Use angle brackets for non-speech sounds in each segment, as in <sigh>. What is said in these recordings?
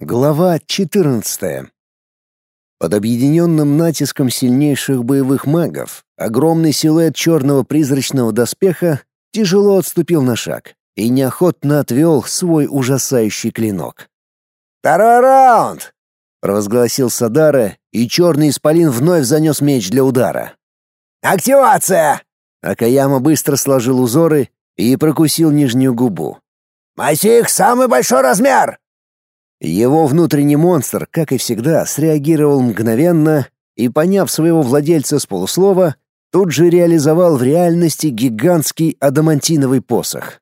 Глава 14. Под объединенным натиском сильнейших боевых магов огромный силуэт черного призрачного доспеха тяжело отступил на шаг и неохотно отвел свой ужасающий клинок. «Второй раунд!» — провозгласил Садара, и черный исполин вновь занес меч для удара. «Активация!» Акаяма быстро сложил узоры и прокусил нижнюю губу. «Масих — самый большой размер!» Его внутренний монстр, как и всегда, среагировал мгновенно и, поняв своего владельца с полуслова, тут же реализовал в реальности гигантский адамантиновый посох.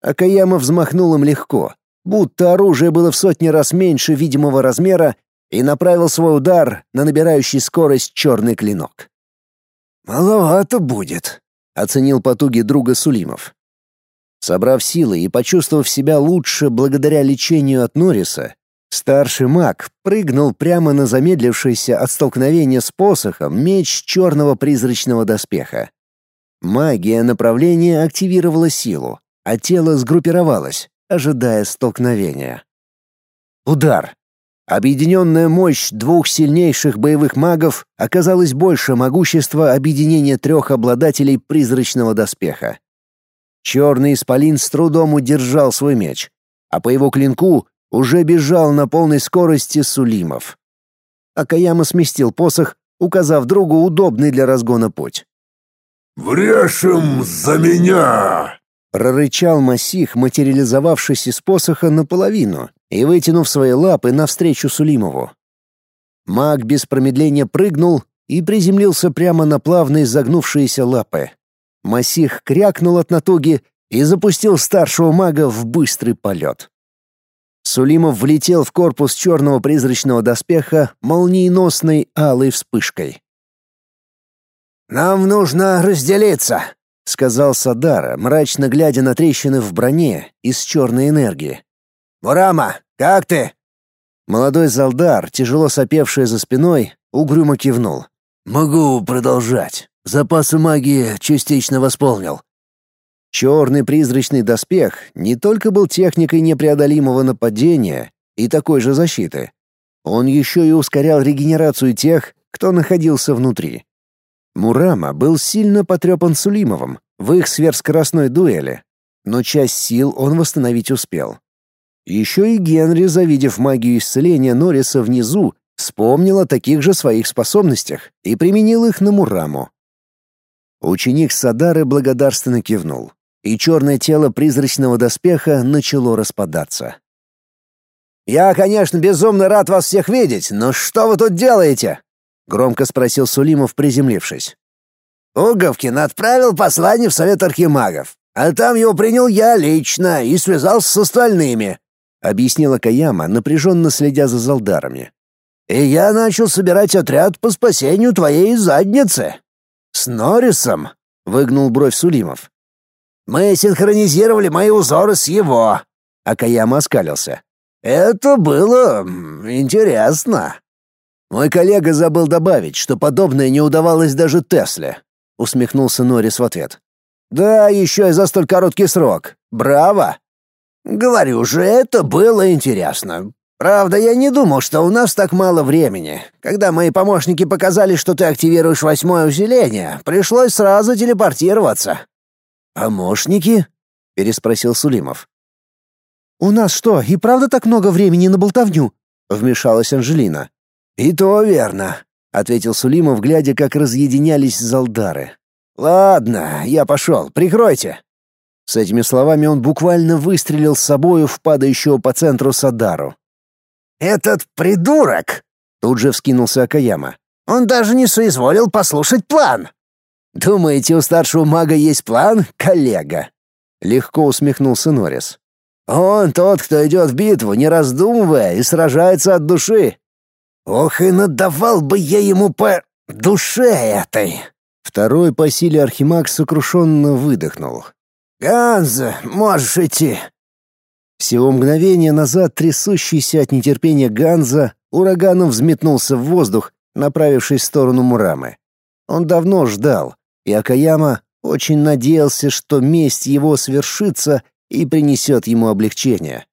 Акаяма взмахнул им легко, будто оружие было в сотни раз меньше видимого размера, и направил свой удар на набирающий скорость черный клинок. «Маловато будет», — оценил потуги друга Сулимов. Собрав силы и почувствовав себя лучше благодаря лечению от Норриса, старший маг прыгнул прямо на замедлившийся от столкновения с посохом меч черного призрачного доспеха. Магия направления активировала силу, а тело сгруппировалось, ожидая столкновения. Удар. Объединенная мощь двух сильнейших боевых магов оказалась больше могущества объединения трех обладателей призрачного доспеха. Черный исполин с трудом удержал свой меч, а по его клинку уже бежал на полной скорости Сулимов. Акаяма сместил посох, указав другу удобный для разгона путь. «Врежь им за меня!» Прорычал Масих, материализовавшись из посоха наполовину и вытянув свои лапы навстречу Сулимову. Маг без промедления прыгнул и приземлился прямо на плавно изогнувшиеся лапы. Масих крякнул от натуги и запустил старшего мага в быстрый полет. Сулимов влетел в корпус черного призрачного доспеха молниеносной алой вспышкой. «Нам нужно разделиться», — сказал Садара, мрачно глядя на трещины в броне из черной энергии. «Мурама, как ты?» Молодой Залдар, тяжело сопевший за спиной, угрюмо кивнул. «Могу продолжать. Запасы магии частично восполнил». Черный призрачный доспех не только был техникой непреодолимого нападения и такой же защиты. Он еще и ускорял регенерацию тех, кто находился внутри. Мурама был сильно потрепан Сулимовым в их сверхскоростной дуэли, но часть сил он восстановить успел. Еще и Генри, завидев магию исцеления Норриса внизу, вспомнил о таких же своих способностях и применил их на Мураму. Ученик Садары благодарственно кивнул, и черное тело призрачного доспеха начало распадаться. «Я, конечно, безумно рад вас всех видеть, но что вы тут делаете?» — громко спросил Сулимов, приземлившись. «Уговкин отправил послание в Совет Архимагов, а там его принял я лично и связался с остальными», — объяснила Каяма, напряженно следя за залдарами. «И я начал собирать отряд по спасению твоей задницы». «С Норрисом?» — выгнул бровь Сулимов. «Мы синхронизировали мои узоры с его», — Акаяма оскалился. «Это было интересно». «Мой коллега забыл добавить, что подобное не удавалось даже Тесле», — усмехнулся Норрис в ответ. «Да, еще и за столь короткий срок. Браво!» «Говорю же, это было интересно. Правда, я не думал, что у нас так мало времени. Когда мои помощники показали, что ты активируешь восьмое усиление, пришлось сразу телепортироваться. Помощники? переспросил Сулимов. У нас что, и правда так много времени на болтовню? вмешалась Анжелина. И то верно, ответил Сулимов, глядя, как разъединялись залдары. Ладно, я пошел, прикройте. С этими словами он буквально выстрелил с собою в падающего по центру Садару. «Этот придурок!» — тут же вскинулся Акаяма. «Он даже не соизволил послушать план!» «Думаете, у старшего мага есть план, коллега?» Легко усмехнулся Норрис. «Он тот, кто идет в битву, не раздумывая, и сражается от души. Ох, и надавал бы я ему по душе этой!» Второй по силе Архимаг сокрушенно выдохнул. «Ганза, можешь идти. Всего мгновение назад трясущийся от нетерпения Ганза ураганом взметнулся в воздух, направившись в сторону Мурамы. Он давно ждал, и Акаяма очень надеялся, что месть его свершится и принесет ему облегчение.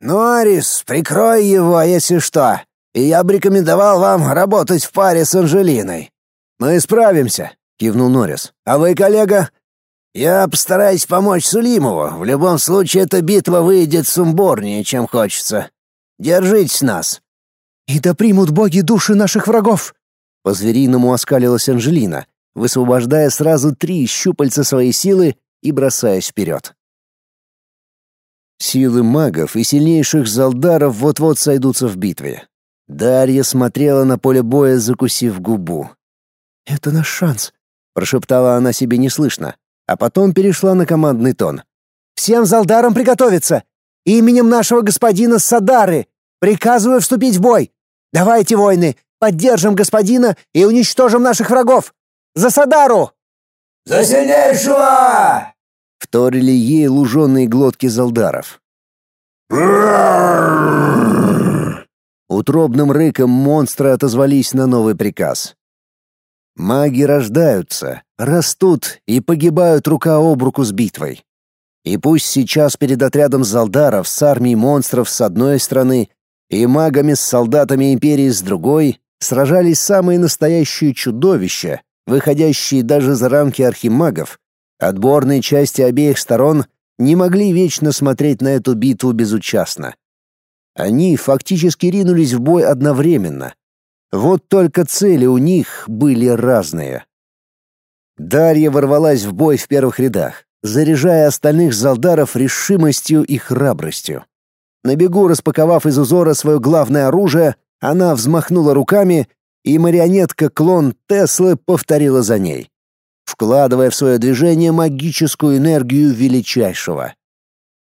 «Норрис, прикрой его, если что, и я бы рекомендовал вам работать в паре с Анжелиной». «Мы справимся», — кивнул Норрис. «А вы, коллега?» «Я постараюсь помочь Сулимову. В любом случае, эта битва выйдет сумбурнее, чем хочется. Держитесь нас». «И да примут боги души наших врагов!» По-звериному оскалилась Анжелина, высвобождая сразу три щупальца своей силы и бросаясь вперед. Силы магов и сильнейших залдаров вот-вот сойдутся в битве. Дарья смотрела на поле боя, закусив губу. «Это наш шанс», — прошептала она себе неслышно, а потом перешла на командный тон. «Всем залдарам приготовиться! Именем нашего господина Садары приказываю вступить в бой! Давайте, воины, поддержим господина и уничтожим наших врагов! За Садару!» «За сильнейшего!» — вторили ей луженые глотки залдаров. Утробным рыком монстры отозвались на новый приказ. Маги рождаются, растут и погибают рука об руку с битвой. И пусть сейчас перед отрядом залдаров с армией монстров с одной стороны и магами с солдатами империи с другой сражались самые настоящие чудовища, выходящие даже за рамки архимагов, отборные части обеих сторон не могли вечно смотреть на эту битву безучастно. Они фактически ринулись в бой одновременно. Вот только цели у них были разные. Дарья ворвалась в бой в первых рядах, заряжая остальных залдаров решимостью и храбростью. На бегу распаковав из узора свое главное оружие, она взмахнула руками, и марионетка-клон Теслы повторила за ней, вкладывая в свое движение магическую энергию величайшего.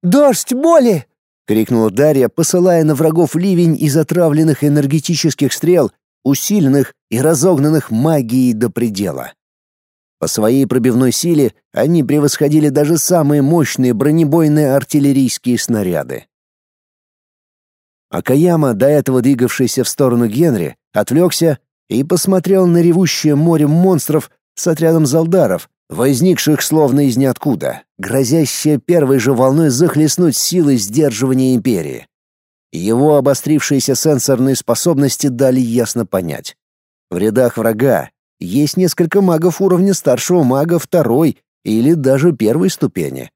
«Дождь боли!» — крикнула Дарья, посылая на врагов ливень из отравленных энергетических стрел, усиленных и разогнанных магией до предела. По своей пробивной силе они превосходили даже самые мощные бронебойные артиллерийские снаряды. Акаяма, до этого двигавшийся в сторону Генри, отвлекся и посмотрел на ревущее море монстров с отрядом залдаров, возникших словно из ниоткуда, грозящее первой же волной захлестнуть силы сдерживания империи. Его обострившиеся сенсорные способности дали ясно понять. В рядах врага есть несколько магов уровня старшего мага второй или даже первой ступени.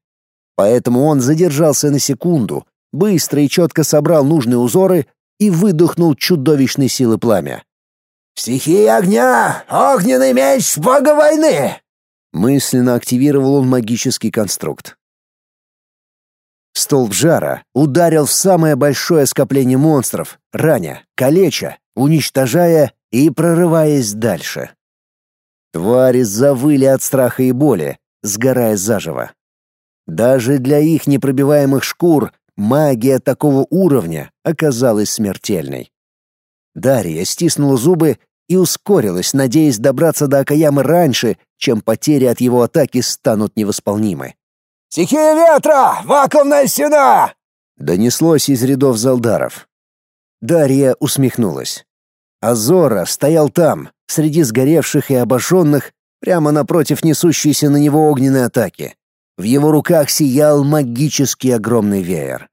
Поэтому он задержался на секунду, быстро и четко собрал нужные узоры и выдохнул чудовищной силы пламя. «Стихия огня! Огненный меч бога войны!» Мысленно активировал он магический конструкт. Столб жара ударил в самое большое скопление монстров, раня, калеча, уничтожая и прорываясь дальше. Твари завыли от страха и боли, сгорая заживо. Даже для их непробиваемых шкур магия такого уровня оказалась смертельной. Дарья стиснула зубы и ускорилась, надеясь добраться до Акаямы раньше, чем потери от его атаки станут невосполнимы. «Стихия ветра! Вакуумная стена!» Донеслось из рядов залдаров. Дарья усмехнулась. Азора стоял там, среди сгоревших и обожженных, прямо напротив несущейся на него огненной атаки. В его руках сиял магический огромный веер.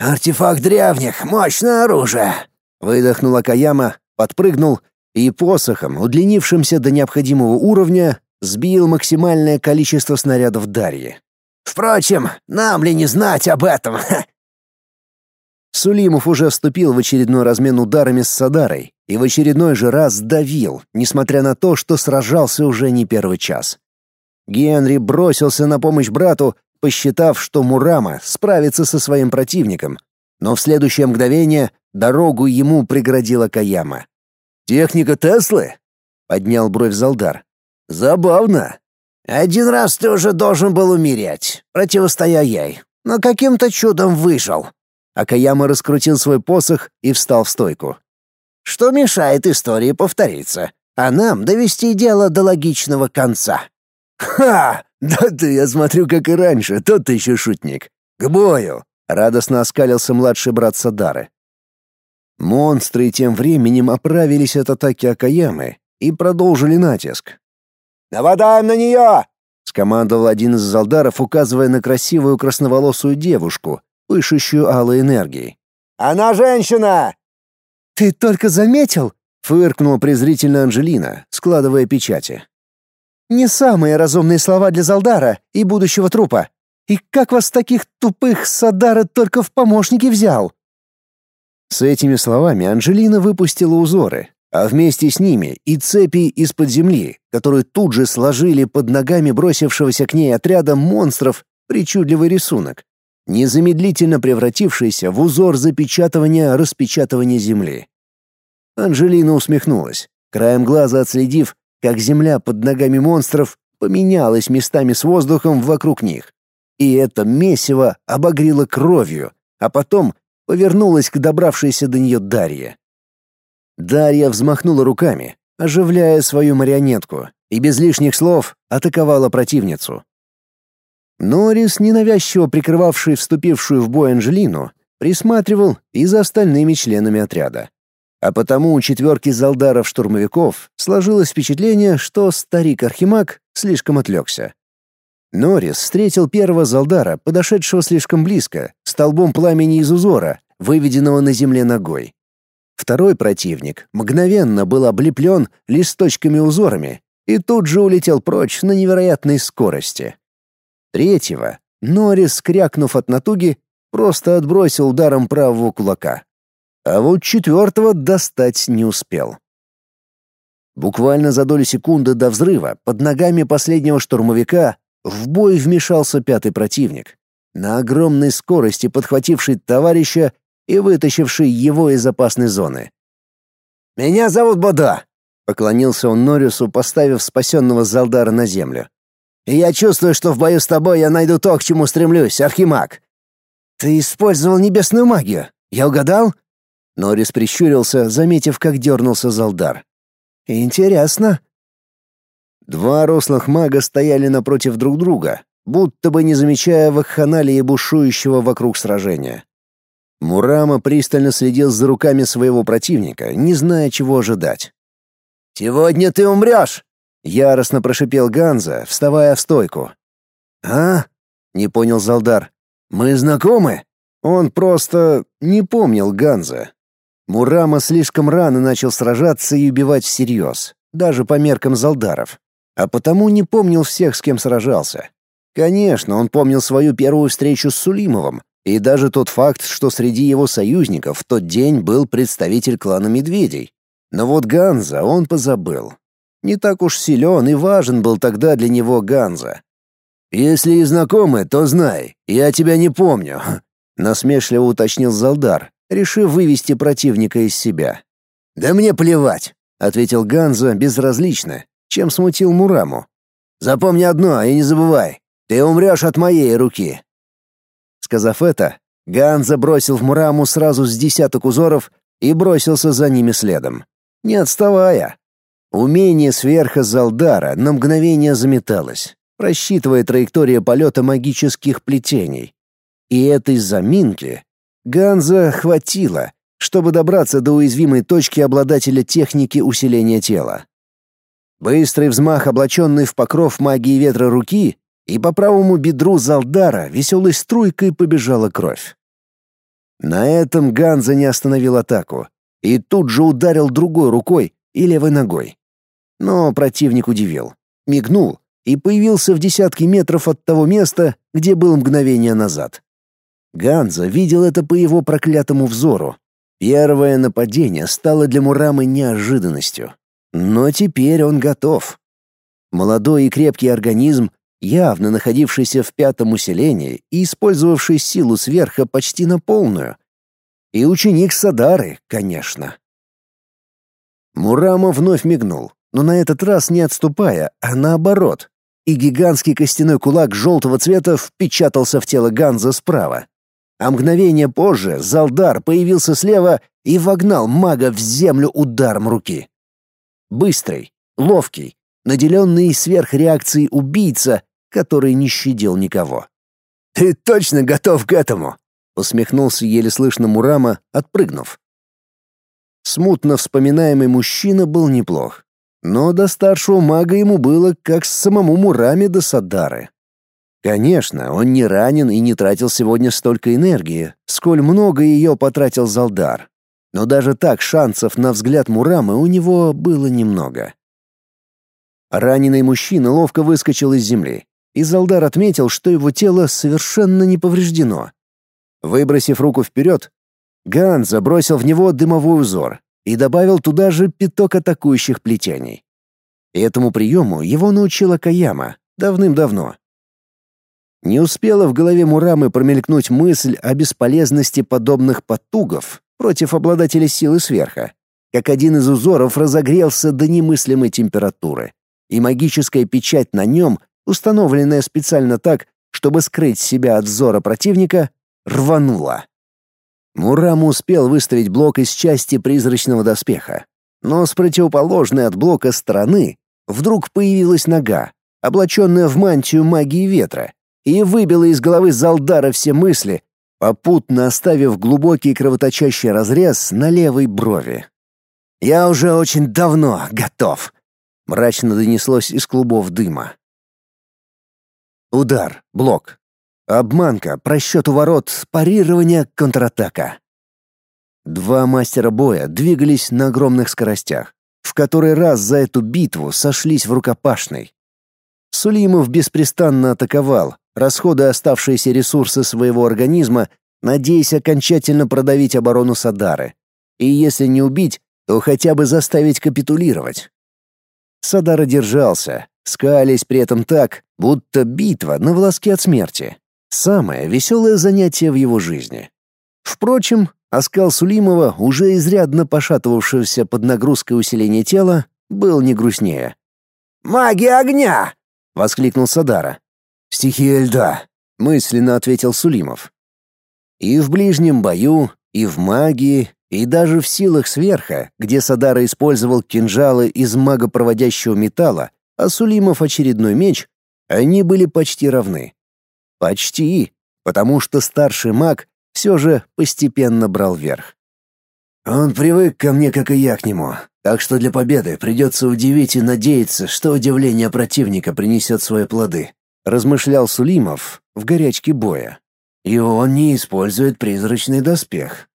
«Артефакт древних, мощное оружие!» — выдохнула Каяма, подпрыгнул и посохом, удлинившимся до необходимого уровня, сбил максимальное количество снарядов Дарьи. «Впрочем, нам ли не знать об этом?» <laughs> Сулимов уже вступил в очередной размен ударами с Садарой и в очередной же раз давил, несмотря на то, что сражался уже не первый час. Генри бросился на помощь брату, посчитав, что Мурама справится со своим противником, но в следующее мгновение дорогу ему преградила Каяма. «Техника Теслы?» — поднял бровь Залдар. «Забавно». «Один раз ты уже должен был умереть, противостоя ей, но каким-то чудом выжил». Акаяма раскрутил свой посох и встал в стойку. «Что мешает истории повториться, а нам довести дело до логичного конца». «Ха! Да ты, я смотрю, как и раньше, тот ты еще шутник. К бою!» — радостно оскалился младший брат Садары. Монстры тем временем оправились от атаки Акаямы и продолжили натиск. «Нападаем на нее!» — скомандовал один из залдаров, указывая на красивую красноволосую девушку, пышущую алой энергией. «Она женщина!» «Ты только заметил?» — фыркнула презрительно Анжелина, складывая печати. «Не самые разумные слова для Залдара и будущего трупа. И как вас таких тупых Садара только в помощники взял?» С этими словами Анжелина выпустила узоры, а вместе с ними и цепи из-под земли, которые тут же сложили под ногами бросившегося к ней отряда монстров причудливый рисунок, незамедлительно превратившийся в узор запечатывания-распечатывания земли. Анжелина усмехнулась, краем глаза отследив, как земля под ногами монстров поменялась местами с воздухом вокруг них. И это месиво обогрело кровью, а потом повернулась к добравшейся до нее Дарье. Дарья взмахнула руками, оживляя свою марионетку, и без лишних слов атаковала противницу. Норрис, ненавязчиво прикрывавший вступившую в бой Анжелину, присматривал и за остальными членами отряда. А потому у четверки залдаров-штурмовиков сложилось впечатление, что старик Архимаг слишком отвлекся. Норрис встретил первого залдара, подошедшего слишком близко, столбом пламени из узора, выведенного на земле ногой. Второй противник мгновенно был облеплен листочками-узорами и тут же улетел прочь на невероятной скорости. Третьего Норрис, крякнув от натуги, просто отбросил ударом правого кулака. А вот четвертого достать не успел. Буквально за долю секунды до взрыва под ногами последнего штурмовика в бой вмешался пятый противник, на огромной скорости подхвативший товарища и вытащивший его из опасной зоны. «Меня зовут Бодо», — поклонился он Норису, поставив спасенного Залдара на землю. «И я чувствую, что в бою с тобой я найду то, к чему стремлюсь, Архимаг». «Ты использовал небесную магию. Я угадал?» Норис прищурился, заметив, как дернулся Залдар. «Интересно», Два рослых мага стояли напротив друг друга, будто бы не замечая вакханалии бушующего вокруг сражения. Мурама пристально следил за руками своего противника, не зная, чего ожидать. «Сегодня ты умрешь!» — яростно прошипел Ганза, вставая в стойку. «А?» — не понял Залдар. «Мы знакомы?» Он просто не помнил Ганза. Мурама слишком рано начал сражаться и убивать всерьез, даже по меркам Залдаров а потому не помнил всех, с кем сражался. Конечно, он помнил свою первую встречу с Сулимовым, и даже тот факт, что среди его союзников в тот день был представитель клана Медведей. Но вот Ганза он позабыл. Не так уж силен и важен был тогда для него Ганза. «Если и знакомы, то знай, я тебя не помню», — насмешливо уточнил Залдар, решив вывести противника из себя. «Да мне плевать», — ответил Ганза безразлично, чем смутил Мураму. «Запомни одно и не забывай, ты умрешь от моей руки». Сказав это, Ганза бросил в Мураму сразу с десяток узоров и бросился за ними следом, не отставая. Умение сверха Залдара на мгновение заметалось, просчитывая траекторию полета магических плетений. И этой заминки Ганза хватило, чтобы добраться до уязвимой точки обладателя техники усиления тела. Быстрый взмах, облаченный в покров магии ветра руки, и по правому бедру Залдара веселой струйкой побежала кровь. На этом Ганза не остановил атаку и тут же ударил другой рукой и левой ногой. Но противник удивил, мигнул и появился в десятке метров от того места, где был мгновение назад. Ганза видел это по его проклятому взору. Первое нападение стало для Мурамы неожиданностью. Но теперь он готов. Молодой и крепкий организм, явно находившийся в пятом усилении и использовавший силу сверха почти на полную. И ученик Садары, конечно. Мурама вновь мигнул, но на этот раз не отступая, а наоборот. И гигантский костяной кулак желтого цвета впечатался в тело Ганза справа. А мгновение позже Залдар появился слева и вогнал мага в землю ударом руки. Быстрый, ловкий, наделенный сверхреакцией убийца, который не щадил никого. «Ты точно готов к этому?» — усмехнулся еле слышно Мурама, отпрыгнув. Смутно вспоминаемый мужчина был неплох, но до старшего мага ему было как самому Мураме до Садары. Конечно, он не ранен и не тратил сегодня столько энергии, сколь много ее потратил Залдар. Но даже так шансов на взгляд Мурамы у него было немного. Раненый мужчина ловко выскочил из земли, и Залдар отметил, что его тело совершенно не повреждено. Выбросив руку вперед, Ган забросил в него дымовой узор и добавил туда же пяток атакующих плетений. Этому приему его научила Каяма давным-давно. Не успела в голове Мурамы промелькнуть мысль о бесполезности подобных потугов против обладателя силы сверха, как один из узоров разогрелся до немыслимой температуры и магическая печать на нем, установленная специально так, чтобы скрыть себя от взора противника, рванула. Мурама успел выставить блок из части призрачного доспеха, но с противоположной от блока стороны вдруг появилась нога, облаченная в мантию магии ветра, и выбила из головы Залдара все мысли, попутно оставив глубокий кровоточащий разрез на левой брови. «Я уже очень давно готов», мрачно донеслось из клубов дыма. Удар, блок. Обманка, просчет у ворот, парирование, контратака. Два мастера боя двигались на огромных скоростях, в который раз за эту битву сошлись в рукопашной. Сулимов беспрестанно атаковал, расходуя оставшиеся ресурсы своего организма, надеясь окончательно продавить оборону Садары. И если не убить, то хотя бы заставить капитулировать. Садара держался, скались при этом так, будто битва на волоске от смерти. Самое веселое занятие в его жизни. Впрочем, оскал Сулимова, уже изрядно пошатывавшегося под нагрузкой усиления тела, был не грустнее. «Магия огня!» — воскликнул Садара. «Стихия льда», — мысленно ответил Сулимов. И в ближнем бою, и в магии, и даже в силах сверха, где Садара использовал кинжалы из магопроводящего металла, а Сулимов очередной меч, они были почти равны. Почти, потому что старший маг все же постепенно брал верх. Он привык ко мне, как и я к нему, так что для победы придется удивить и надеяться, что удивление противника принесет свои плоды, размышлял Сулимов в горячке боя. И он не использует призрачный доспех,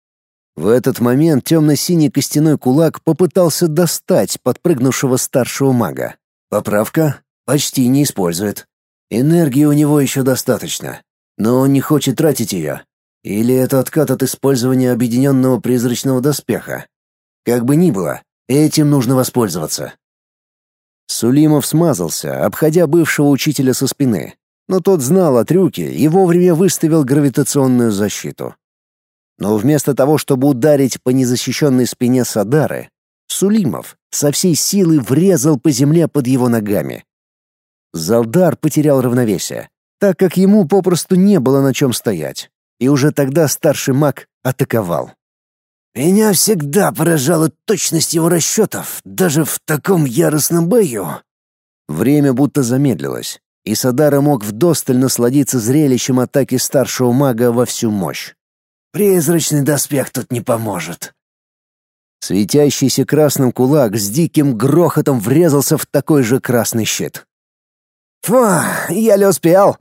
в этот момент темно-синий костяной кулак попытался достать подпрыгнувшего старшего мага. Поправка почти не использует. Энергии у него еще достаточно, но он не хочет тратить ее. Или это откат от использования объединенного призрачного доспеха. Как бы ни было, этим нужно воспользоваться. Сулимов смазался, обходя бывшего учителя со спины, но тот знал о трюке и вовремя выставил гравитационную защиту. Но вместо того, чтобы ударить по незащищенной спине Садары, Сулимов со всей силы врезал по земле под его ногами. Залдар потерял равновесие, так как ему попросту не было на чем стоять, и уже тогда старший маг атаковал. «Меня всегда поражала точность его расчетов, даже в таком яростном бою». Время будто замедлилось, и Садара мог вдосталь насладиться зрелищем атаки старшего мага во всю мощь. Призрачный доспех тут не поможет. Светящийся красным кулак с диким грохотом врезался в такой же красный щит. «Фу, еле успел!»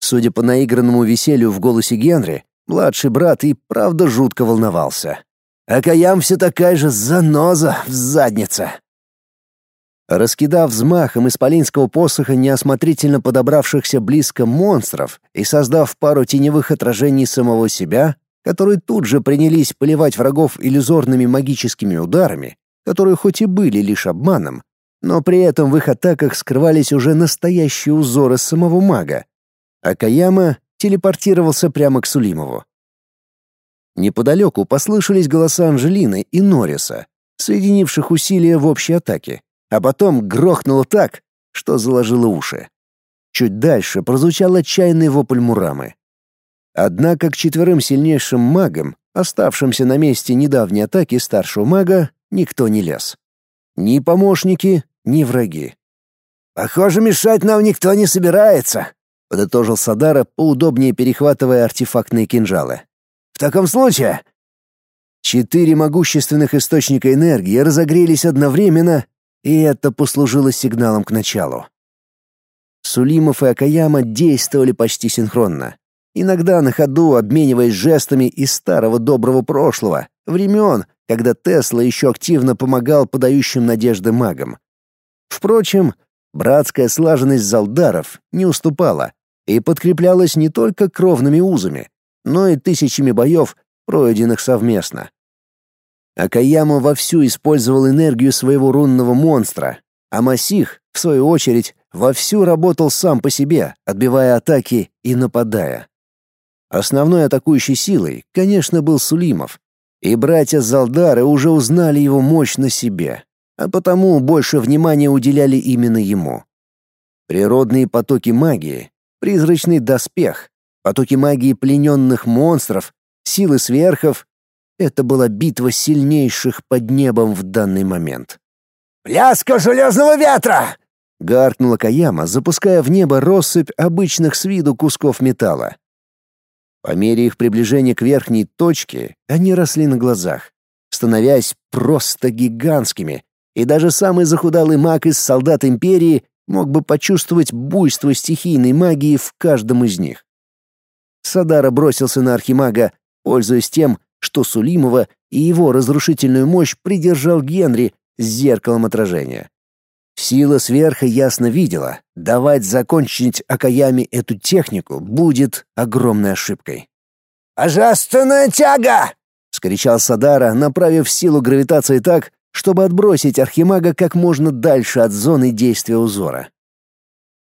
Судя по наигранному веселью в голосе Генри, младший брат и правда жутко волновался. А Каям все такая же заноза в заднице. Раскидав взмахом исполинского посоха неосмотрительно подобравшихся близко монстров и создав пару теневых отражений самого себя, которые тут же принялись поливать врагов иллюзорными магическими ударами, которые хоть и были лишь обманом, но при этом в их атаках скрывались уже настоящие узоры самого мага, а Каяма телепортировался прямо к Сулимову. Неподалеку послышались голоса Анжелины и Нориса, соединивших усилия в общей атаке, а потом грохнуло так, что заложило уши. Чуть дальше прозвучал отчаянный вопль Мурамы. Однако к четверым сильнейшим магам, оставшимся на месте недавней атаки старшего мага, никто не лез. Ни помощники, ни враги. «Похоже, мешать нам никто не собирается», — подытожил Садара, поудобнее перехватывая артефактные кинжалы. «В таком случае...» Четыре могущественных источника энергии разогрелись одновременно, и это послужило сигналом к началу. Сулимов и Акаяма действовали почти синхронно. Иногда на ходу обмениваясь жестами из старого доброго прошлого, времен, когда Тесла еще активно помогал подающим надежды магам. Впрочем, братская слаженность залдаров не уступала и подкреплялась не только кровными узами, но и тысячами боев, пройденных совместно. Акаяма вовсю использовал энергию своего рунного монстра, а Масих, в свою очередь, вовсю работал сам по себе, отбивая атаки и нападая. Основной атакующей силой, конечно, был Сулимов, и братья Залдары уже узнали его мощь на себе, а потому больше внимания уделяли именно ему. Природные потоки магии, призрачный доспех, потоки магии плененных монстров, силы сверхов — это была битва сильнейших под небом в данный момент. «Пляска железного ветра!» — гаркнула Каяма, запуская в небо россыпь обычных с виду кусков металла. По мере их приближения к верхней точке они росли на глазах, становясь просто гигантскими, и даже самый захудалый маг из солдат Империи мог бы почувствовать буйство стихийной магии в каждом из них. Садара бросился на архимага, пользуясь тем, что Сулимова и его разрушительную мощь придержал Генри с зеркалом отражения. Сила сверха ясно видела, давать закончить Акаями эту технику будет огромной ошибкой. «Божественная тяга!» — скричал Садара, направив силу гравитации так, чтобы отбросить Архимага как можно дальше от зоны действия узора.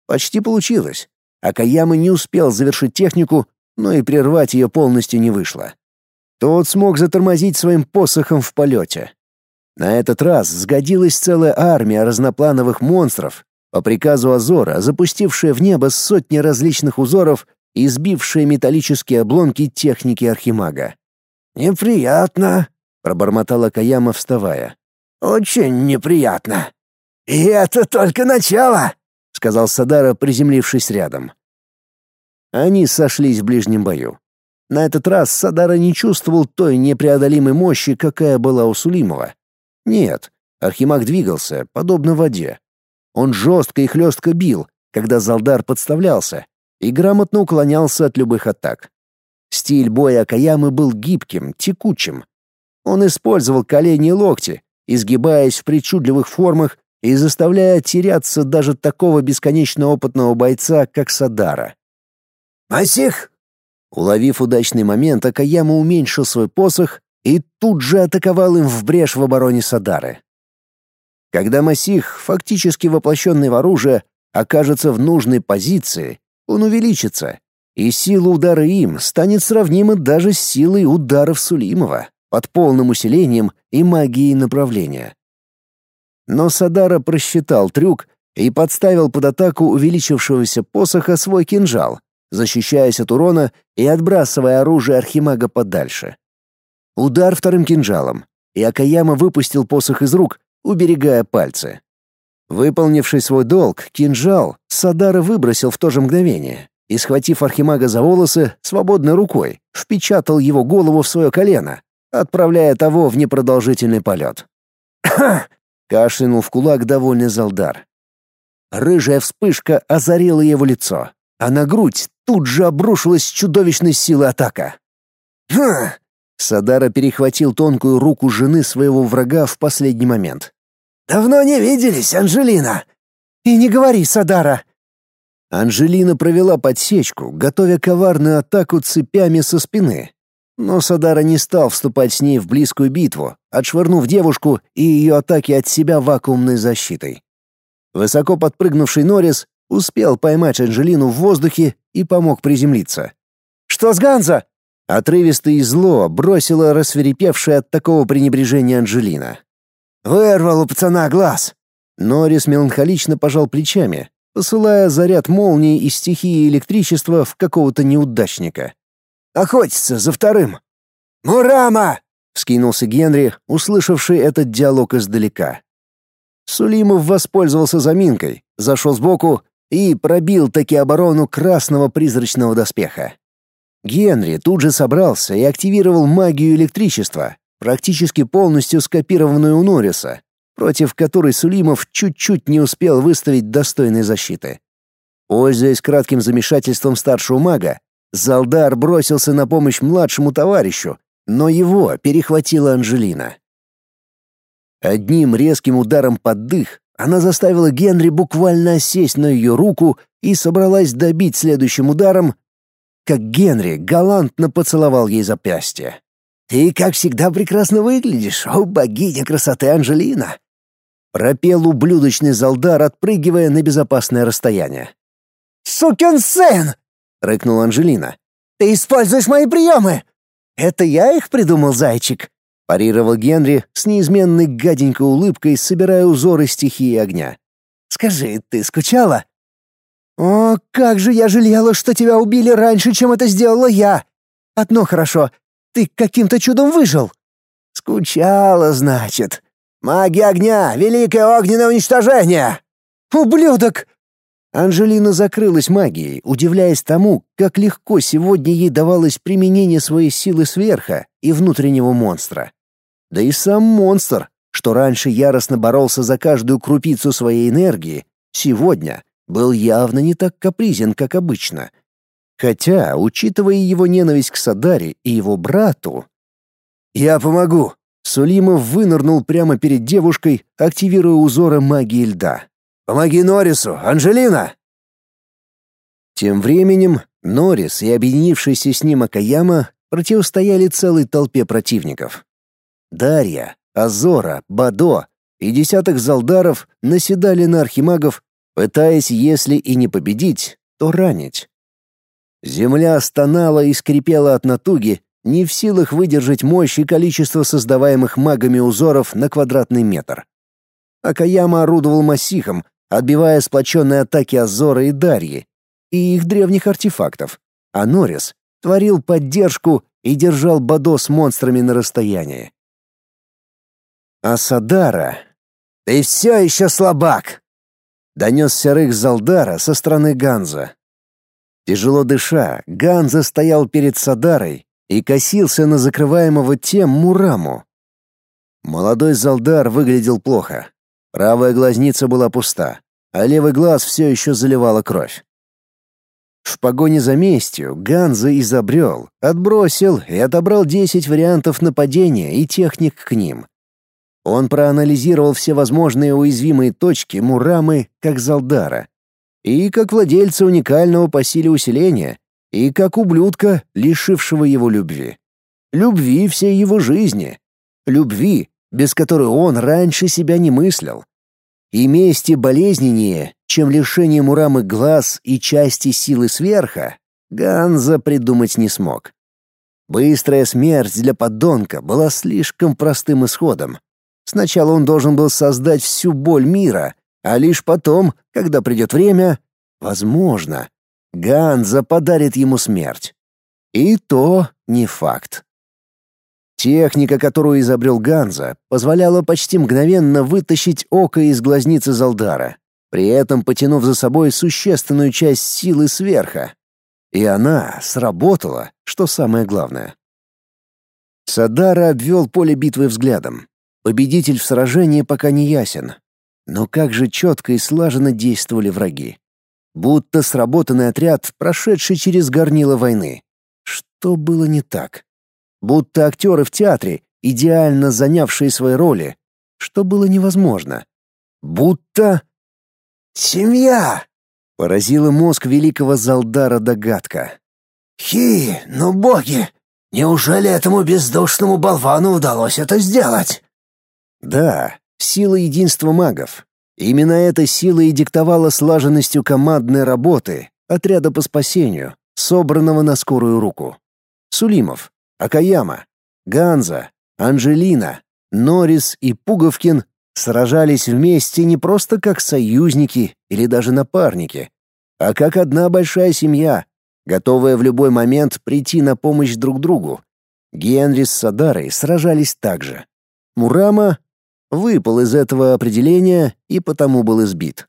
Почти получилось. Акаяма не успел завершить технику, но и прервать ее полностью не вышло. Тот смог затормозить своим посохом в полете. На этот раз сгодилась целая армия разноплановых монстров, по приказу Азора, запустившая в небо сотни различных узоров и сбившая металлические обломки техники Архимага. «Неприятно», — пробормотала Каяма, вставая. «Очень неприятно. И это только начало», — сказал Садара, приземлившись рядом. Они сошлись в ближнем бою. На этот раз Садара не чувствовал той непреодолимой мощи, какая была у Сулимова. Нет, Архимаг двигался, подобно воде. Он жестко и хлестко бил, когда Залдар подставлялся, и грамотно уклонялся от любых атак. Стиль боя Акаямы был гибким, текучим. Он использовал колени и локти, изгибаясь в причудливых формах и заставляя теряться даже такого бесконечно опытного бойца, как Садара. «Масих!» Уловив удачный момент, Акаяма уменьшил свой посох и тут же атаковал им в брешь в обороне Садары. Когда Масих, фактически воплощенный в оружие, окажется в нужной позиции, он увеличится, и сила удара им станет сравнима даже с силой ударов Сулимова под полным усилением и магией направления. Но Садара просчитал трюк и подставил под атаку увеличившегося посоха свой кинжал, защищаясь от урона и отбрасывая оружие архимага подальше. Удар вторым кинжалом, и Акаяма выпустил посох из рук, уберегая пальцы. Выполнивший свой долг, кинжал Садара выбросил в то же мгновение и, схватив Архимага за волосы, свободной рукой, впечатал его голову в свое колено, отправляя того в непродолжительный полет. «Ха!» <coughs> — кашлянул в кулак довольный Залдар. Рыжая вспышка озарила его лицо, а на грудь тут же обрушилась чудовищной силы атака. «Хм!» Садара перехватил тонкую руку жены своего врага в последний момент. «Давно не виделись, Анжелина!» «И не говори, Садара!» Анжелина провела подсечку, готовя коварную атаку цепями со спины. Но Садара не стал вступать с ней в близкую битву, отшвырнув девушку и ее атаки от себя вакуумной защитой. Высоко подпрыгнувший Норрис успел поймать Анжелину в воздухе и помог приземлиться. «Что с Ганза?» Отрывисто и зло бросила рассверепевшая от такого пренебрежения Анжелина. «Вырвал у пацана глаз!» Норрис меланхолично пожал плечами, посылая заряд молнии из стихии электричества в какого-то неудачника. «Охотится за вторым!» «Мурама!» — вскинулся Генри, услышавший этот диалог издалека. Сулимов воспользовался заминкой, зашел сбоку и пробил таки оборону красного призрачного доспеха. Генри тут же собрался и активировал магию электричества, практически полностью скопированную у Норриса, против которой Сулимов чуть-чуть не успел выставить достойной защиты. Пользуясь кратким замешательством старшего мага, Залдар бросился на помощь младшему товарищу, но его перехватила Анжелина. Одним резким ударом под дых она заставила Генри буквально сесть на ее руку и собралась добить следующим ударом, как Генри галантно поцеловал ей запястье. «Ты, как всегда, прекрасно выглядишь, о богиня красоты Анжелина!» Пропел ублюдочный Залдар, отпрыгивая на безопасное расстояние. «Сукин сын!» — рыкнула Анжелина. «Ты используешь мои приемы!» «Это я их придумал, зайчик!» — парировал Генри с неизменной гаденькой улыбкой, собирая узоры стихии огня. «Скажи, ты скучала?» «О, как же я жалела, что тебя убили раньше, чем это сделала я! Одно хорошо, ты каким-то чудом выжил!» «Скучала, значит. Маги огня, великое огненное уничтожение!» «Ублюдок!» Анжелина закрылась магией, удивляясь тому, как легко сегодня ей давалось применение своей силы сверха и внутреннего монстра. Да и сам монстр, что раньше яростно боролся за каждую крупицу своей энергии, сегодня был явно не так капризен, как обычно. Хотя, учитывая его ненависть к Садаре и его брату... «Я помогу!» Сулимов вынырнул прямо перед девушкой, активируя узоры магии льда. Помоги Норрису, Анжелина!» Тем временем Норрис и объединившийся с ним Акаяма противостояли целой толпе противников. Дарья, Азора, Бадо и десяток залдаров наседали на архимагов, пытаясь, если и не победить, то ранить. Земля стонала и скрипела от натуги, не в силах выдержать мощь и количество создаваемых магами узоров на квадратный метр. Акаяма орудовал массихом, отбивая сплоченные атаки Азора и Дарьи и их древних артефактов, а Норрис творил поддержку и держал Бадо с монстрами на расстоянии. А Садара... «Ты все еще слабак!» — донесся рык Залдара со стороны Ганза. Тяжело дыша, Ганза стоял перед Садарой и косился на закрываемого тем Мураму. Молодой Залдар выглядел плохо. Правая глазница была пуста, а левый глаз все еще заливала кровь. В погоне за местью Ганза изобрел, отбросил и отобрал 10 вариантов нападения и техник к ним. Он проанализировал все возможные уязвимые точки Мурамы как Залдара, и как владельца уникального по силе усиления, и как ублюдка, лишившего его любви. Любви всей его жизни. Любви, без которой он раньше себя не мыслил. И мести болезненнее, чем лишение Мурамы глаз и части силы сверха, Ганза придумать не смог. Быстрая смерть для подонка была слишком простым исходом. Сначала он должен был создать всю боль мира, а лишь потом, когда придет время, возможно, Ганза подарит ему смерть. И то не факт. Техника, которую изобрел Ганза, позволяла почти мгновенно вытащить око из глазницы Залдара, при этом потянув за собой существенную часть силы сверха. И она сработала, что самое главное. Садара обвел поле битвы взглядом. Победитель в сражении пока не ясен. Но как же четко и слаженно действовали враги. Будто сработанный отряд, прошедший через горнило войны. Что было не так? Будто актеры в театре, идеально занявшие свои роли, что было невозможно. Будто... «Семья!» — поразила мозг великого Залдара догадка. «Хи, ну боги! Неужели этому бездушному болвану удалось это сделать?» Да, сила единства магов. Именно эта сила и диктовала слаженностью командной работы отряда по спасению, собранного на скорую руку. Сулимов, Акаяма, Ганза, Анжелина, Норрис и Пуговкин сражались вместе не просто как союзники или даже напарники, а как одна большая семья, готовая в любой момент прийти на помощь друг другу. Генри с Садарой сражались также. Мурама выпал из этого определения и потому был избит.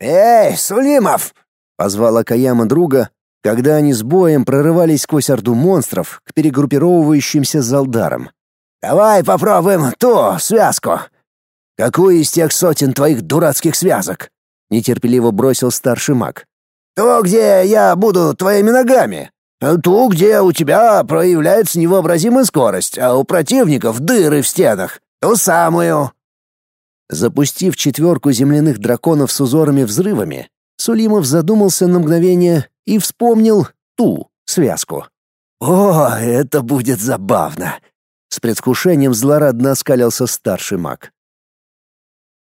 «Эй, Сулимов!» — позвал Акаяма друга, когда они с боем прорывались сквозь орду монстров к перегруппировывающимся залдарам. «Давай попробуем ту связку!» «Какую из тех сотен твоих дурацких связок?» — нетерпеливо бросил старший маг. То, где я буду твоими ногами. Ту, где у тебя проявляется невообразимая скорость, а у противников дыры в стенах. Ту самую». Запустив четверку земляных драконов с узорами-взрывами, Сулимов задумался на мгновение и вспомнил ту связку. «О, это будет забавно!» С предвкушением злорадно оскалился старший маг.